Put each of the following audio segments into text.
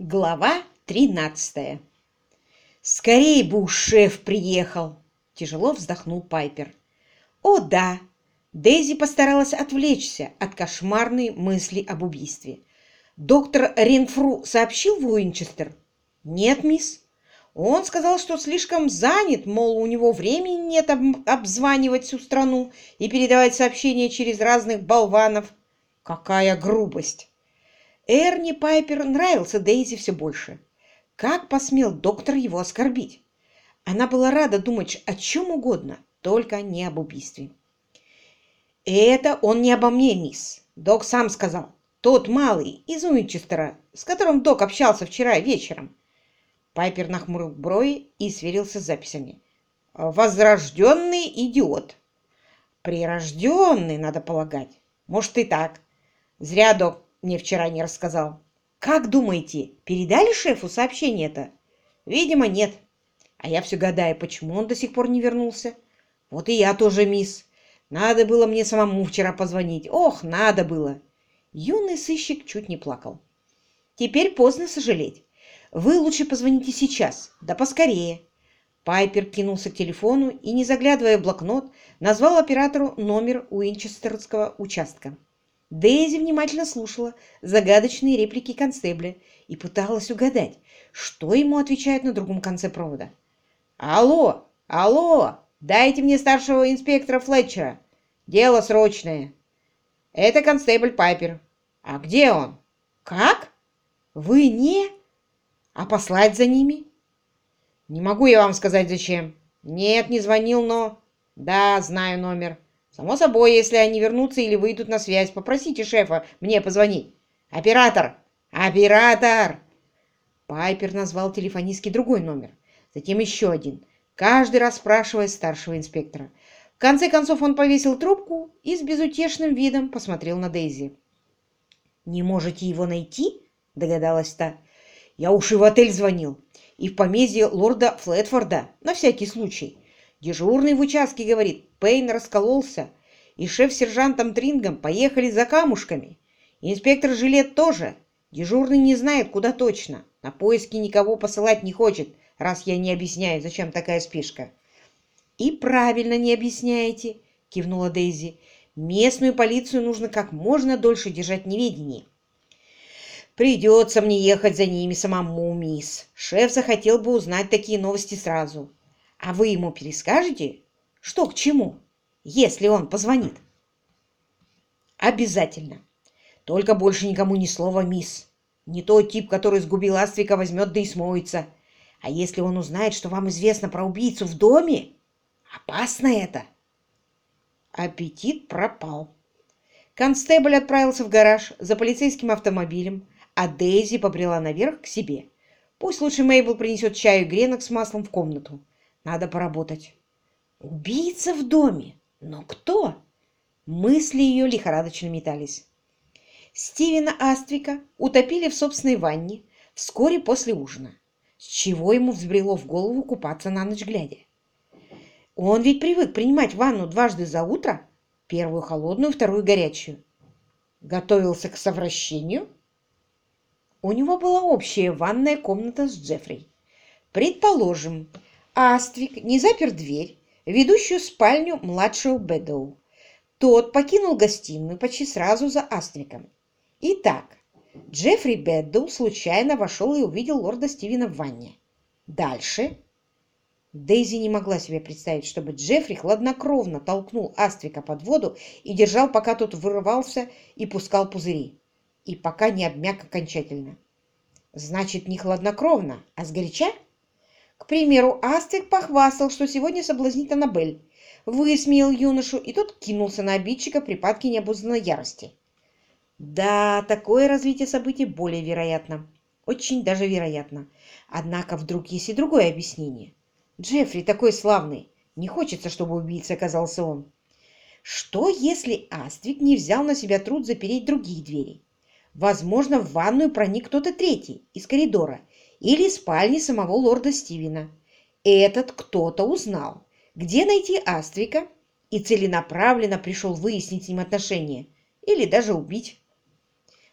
Глава 13 «Скорей бы уж шеф приехал!» – тяжело вздохнул Пайпер. «О, да!» Дейзи постаралась отвлечься от кошмарной мысли об убийстве. «Доктор Ренфру сообщил в Уинчестер?» «Нет, мисс. Он сказал, что слишком занят, мол, у него времени нет об обзванивать всю страну и передавать сообщения через разных болванов. Какая грубость!» Эрни Пайпер нравился Дейзи все больше. Как посмел доктор его оскорбить? Она была рада думать о чем угодно, только не об убийстве. «Это он не обо мне, мисс. Док сам сказал. Тот малый из Уинчестера, с которым док общался вчера вечером». Пайпер нахмурил брови и сверился с записями. «Возрожденный идиот». «Прирожденный, надо полагать. Может и так. Зря док мне вчера не рассказал. Как думаете, передали шефу сообщение это? Видимо, нет. А я все гадаю, почему он до сих пор не вернулся. Вот и я тоже, мисс. Надо было мне самому вчера позвонить. Ох, надо было. Юный сыщик чуть не плакал. Теперь поздно сожалеть. Вы лучше позвоните сейчас, да поскорее. Пайпер кинулся к телефону и, не заглядывая в блокнот, назвал оператору номер Уинчестерского участка. Дейзи внимательно слушала загадочные реплики констебля и пыталась угадать, что ему отвечают на другом конце провода. «Алло! Алло! Дайте мне старшего инспектора Флетчера! Дело срочное!» «Это констебль Пайпер. А где он?» «Как? Вы не...» «А послать за ними?» «Не могу я вам сказать, зачем. Нет, не звонил, но...» «Да, знаю номер. Само собой, если они вернутся или выйдут на связь, попросите шефа мне позвонить. Оператор! Оператор! Пайпер назвал телефонистке другой номер, затем еще один, каждый раз спрашивая старшего инспектора. В конце концов он повесил трубку и с безутешным видом посмотрел на Дейзи. «Не можете его найти?» – догадалась та. «Я уж и в отель звонил, и в поместье лорда Флетфорда, на всякий случай. Дежурный в участке говорит, Пейн раскололся, и шеф сержантом Трингом поехали за камушками. Инспектор Жилет тоже. Дежурный не знает, куда точно. На поиски никого посылать не хочет, раз я не объясняю, зачем такая спешка. «И правильно не объясняете», — кивнула Дейзи. «Местную полицию нужно как можно дольше держать в неведении». «Придется мне ехать за ними самому, мисс. Шеф захотел бы узнать такие новости сразу. А вы ему перескажете, что к чему, если он позвонит? Обязательно. Только больше никому ни слова, мисс. Не тот тип, который сгубил Аствика, возьмет да и смоется. А если он узнает, что вам известно про убийцу в доме, опасно это. Аппетит пропал. Констебль отправился в гараж за полицейским автомобилем, а Дейзи побрела наверх к себе. Пусть лучше Мейбл принесет чаю и гренок с маслом в комнату. Надо поработать. Убийца в доме? Но кто? Мысли ее лихорадочно метались. Стивена Аствика утопили в собственной ванне вскоре после ужина. С чего ему взбрело в голову купаться на ночь глядя? Он ведь привык принимать ванну дважды за утро, первую холодную, вторую горячую. Готовился к совращению? У него была общая ванная комната с Джеффри. Предположим, Аствик не запер дверь, ведущую в спальню младшего Бэдоу. Тот покинул гостиную почти сразу за Аствиком. Итак, Джеффри Бэдоу случайно вошел и увидел лорда Стивена в ванне. Дальше... Дейзи не могла себе представить, чтобы Джеффри хладнокровно толкнул Аствика под воду и держал, пока тот вырывался и пускал пузыри. И пока не обмяк окончательно. Значит, не хладнокровно, а сгоряча? К примеру, Астрик похвастал, что сегодня соблазнит Аннабель, высмеял юношу, и тот кинулся на обидчика в припадке необузданной ярости. Да, такое развитие событий более вероятно. Очень даже вероятно. Однако вдруг есть и другое объяснение. Джеффри такой славный. Не хочется, чтобы убийцей оказался он. Что, если Аствик не взял на себя труд запереть другие двери? Возможно, в ванную проник кто-то третий из коридора или спальни самого лорда Стивена. Этот кто-то узнал, где найти Аствика, и целенаправленно пришел выяснить с ним отношения или даже убить.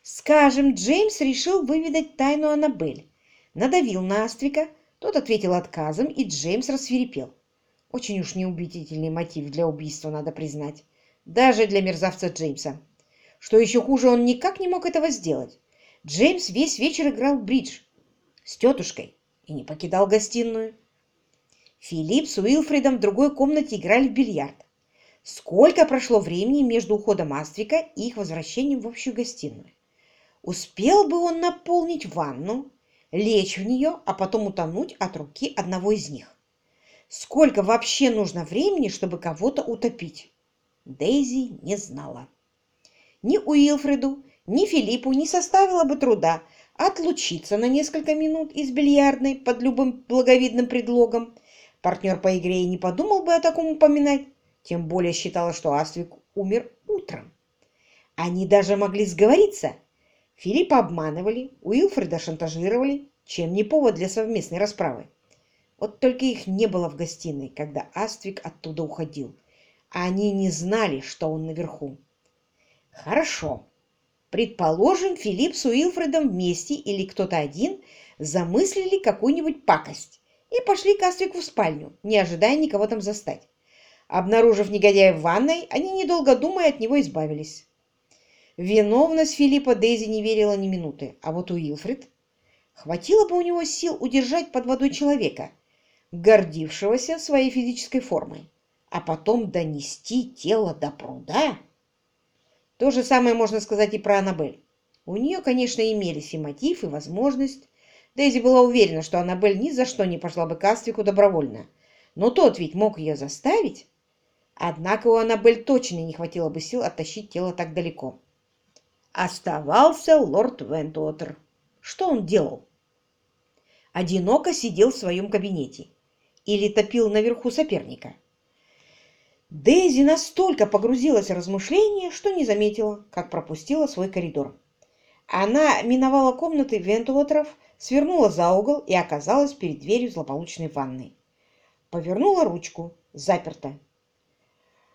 Скажем, Джеймс решил выведать тайну Аннабель. Надавил на Аствика, тот ответил отказом, и Джеймс рассверепел. Очень уж неубедительный мотив для убийства, надо признать. Даже для мерзавца Джеймса. Что еще хуже, он никак не мог этого сделать. Джеймс весь вечер играл бридж с тетушкой и не покидал гостиную. Филипп с Уилфридом в другой комнате играли в бильярд. Сколько прошло времени между уходом Аствика и их возвращением в общую гостиную? Успел бы он наполнить ванну, лечь в нее, а потом утонуть от руки одного из них? Сколько вообще нужно времени, чтобы кого-то утопить? Дейзи не знала. Ни Уилфреду, ни Филиппу не составило бы труда отлучиться на несколько минут из бильярдной под любым благовидным предлогом. Партнер по игре и не подумал бы о таком упоминать, тем более считала, что Аствик умер утром. Они даже могли сговориться. Филиппа обманывали, Уилфреда шантажировали, чем не повод для совместной расправы. Вот только их не было в гостиной, когда Аствик оттуда уходил. А они не знали, что он наверху. Хорошо. Предположим, Филипп с Уилфредом вместе или кто-то один замыслили какую-нибудь пакость и пошли к Аствику в спальню, не ожидая никого там застать. Обнаружив негодяя в ванной, они, недолго думая, от него избавились. Виновность Филиппа Дейзи не верила ни минуты, а вот Уилфред... Хватило бы у него сил удержать под водой человека, гордившегося своей физической формой, а потом донести тело до пруда... То же самое можно сказать и про Аннабель. У нее, конечно, имелись и мотив, и возможность. Дейзи была уверена, что Аннабель ни за что не пошла бы к Аствику добровольно. Но тот ведь мог ее заставить. Однако у Аннабель точно не хватило бы сил оттащить тело так далеко. Оставался лорд Вентуотер. Что он делал? Одиноко сидел в своем кабинете. Или топил наверху соперника. Дейзи настолько погрузилась в размышления, что не заметила, как пропустила свой коридор. Она миновала комнаты Вентуотеров, свернула за угол и оказалась перед дверью злополучной ванной. Повернула ручку. Заперта.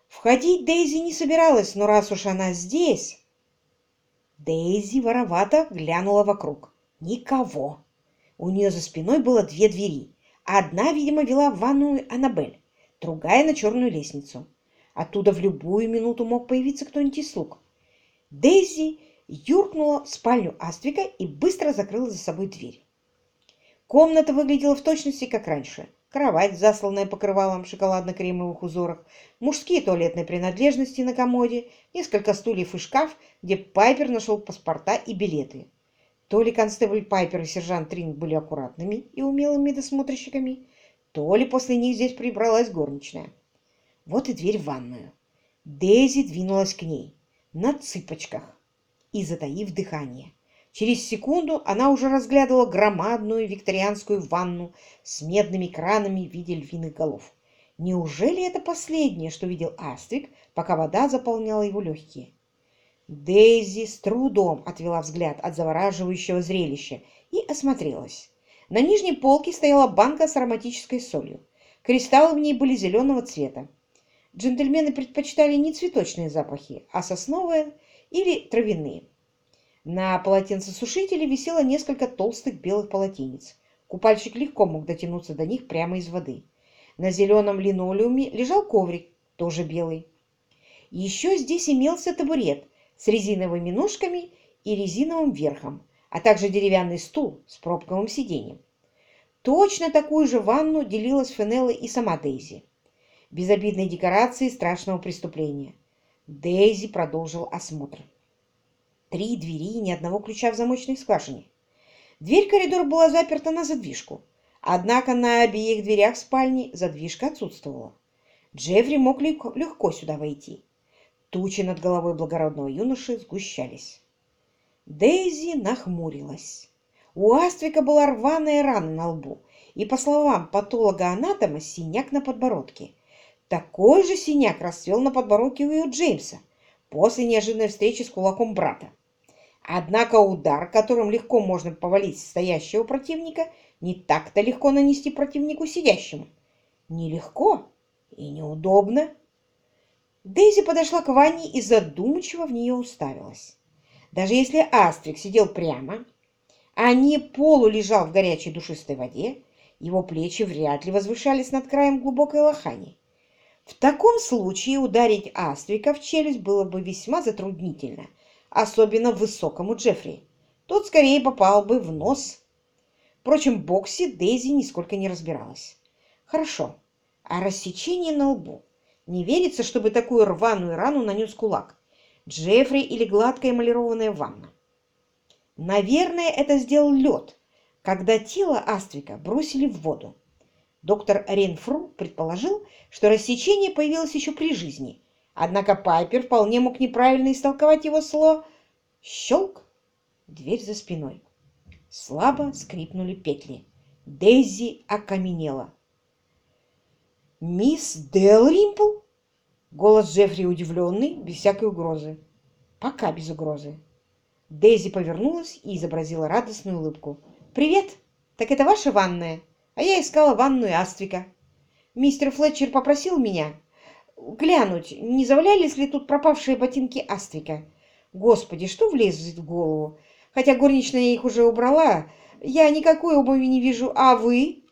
Входить Дейзи не собиралась, но раз уж она здесь... Дейзи воровато глянула вокруг. Никого. У нее за спиной было две двери. Одна, видимо, вела в ванную Аннабель другая на черную лестницу. Оттуда в любую минуту мог появиться кто-нибудь из слуг. Дейзи юркнула в спальню Аствика и быстро закрыла за собой дверь. Комната выглядела в точности, как раньше. Кровать, засланная покрывалом в шоколадно-кремовых узорах, мужские туалетные принадлежности на комоде, несколько стульев и шкаф, где Пайпер нашел паспорта и билеты. То ли констебль Пайпер и сержант Тринг были аккуратными и умелыми досмотрщиками, то ли после них здесь прибралась горничная. Вот и дверь в ванную. Дейзи двинулась к ней на цыпочках и затаив дыхание. Через секунду она уже разглядывала громадную викторианскую ванну с медными кранами в виде львиных голов. Неужели это последнее, что видел Астрик, пока вода заполняла его легкие? Дейзи с трудом отвела взгляд от завораживающего зрелища и осмотрелась. На нижней полке стояла банка с ароматической солью. Кристаллы в ней были зеленого цвета. Джентльмены предпочитали не цветочные запахи, а сосновые или травяные. На полотенцесушителе висело несколько толстых белых полотенец. Купальщик легко мог дотянуться до них прямо из воды. На зеленом линолеуме лежал коврик, тоже белый. Еще здесь имелся табурет с резиновыми ножками и резиновым верхом, а также деревянный стул с пробковым сиденьем. Точно такую же ванну делила с Фенеллой и сама Дейзи. Безобидные декорации страшного преступления. Дейзи продолжил осмотр. Три двери и ни одного ключа в замочной скважине. Дверь коридора была заперта на задвижку, однако на обеих дверях спальни задвижка отсутствовала. Джеффри мог легко сюда войти. Тучи над головой благородного юноши сгущались. Дейзи нахмурилась. У Аствика была рваная рана на лбу и, по словам патолога-анатома, синяк на подбородке. Такой же синяк расцвел на подбородке у ее Джеймса после неожиданной встречи с кулаком брата. Однако удар, которым легко можно повалить стоящего противника, не так-то легко нанести противнику сидящему. Нелегко и неудобно. Дейзи подошла к ванне и задумчиво в нее уставилась. Даже если Аствик сидел прямо, а не полулежал в горячей душистой воде, его плечи вряд ли возвышались над краем глубокой лохани. В таком случае ударить Аствика в челюсть было бы весьма затруднительно, особенно высокому Джеффри. Тот скорее попал бы в нос. Впрочем, в боксе Дейзи нисколько не разбиралась. Хорошо, а рассечение на лбу? Не верится, чтобы такую рваную рану нанес кулак. Джеффри или гладкая эмалированная ванна. Наверное, это сделал лед, когда тело Аствика бросили в воду. Доктор Ренфру предположил, что рассечение появилось еще при жизни, однако Пайпер вполне мог неправильно истолковать его слово «щелк». Дверь за спиной. Слабо скрипнули петли. Дейзи окаменела. «Мисс Делримпл?» Голос Джеффри удивленный, без всякой угрозы. Пока без угрозы. Дейзи повернулась и изобразила радостную улыбку. «Привет! Так это ваша ванная? А я искала ванную Аствика. Мистер Флетчер попросил меня глянуть, не завалялись ли тут пропавшие ботинки Аствика. Господи, что влезет в голову? Хотя горничная их уже убрала, я никакой обуви не вижу. А вы?»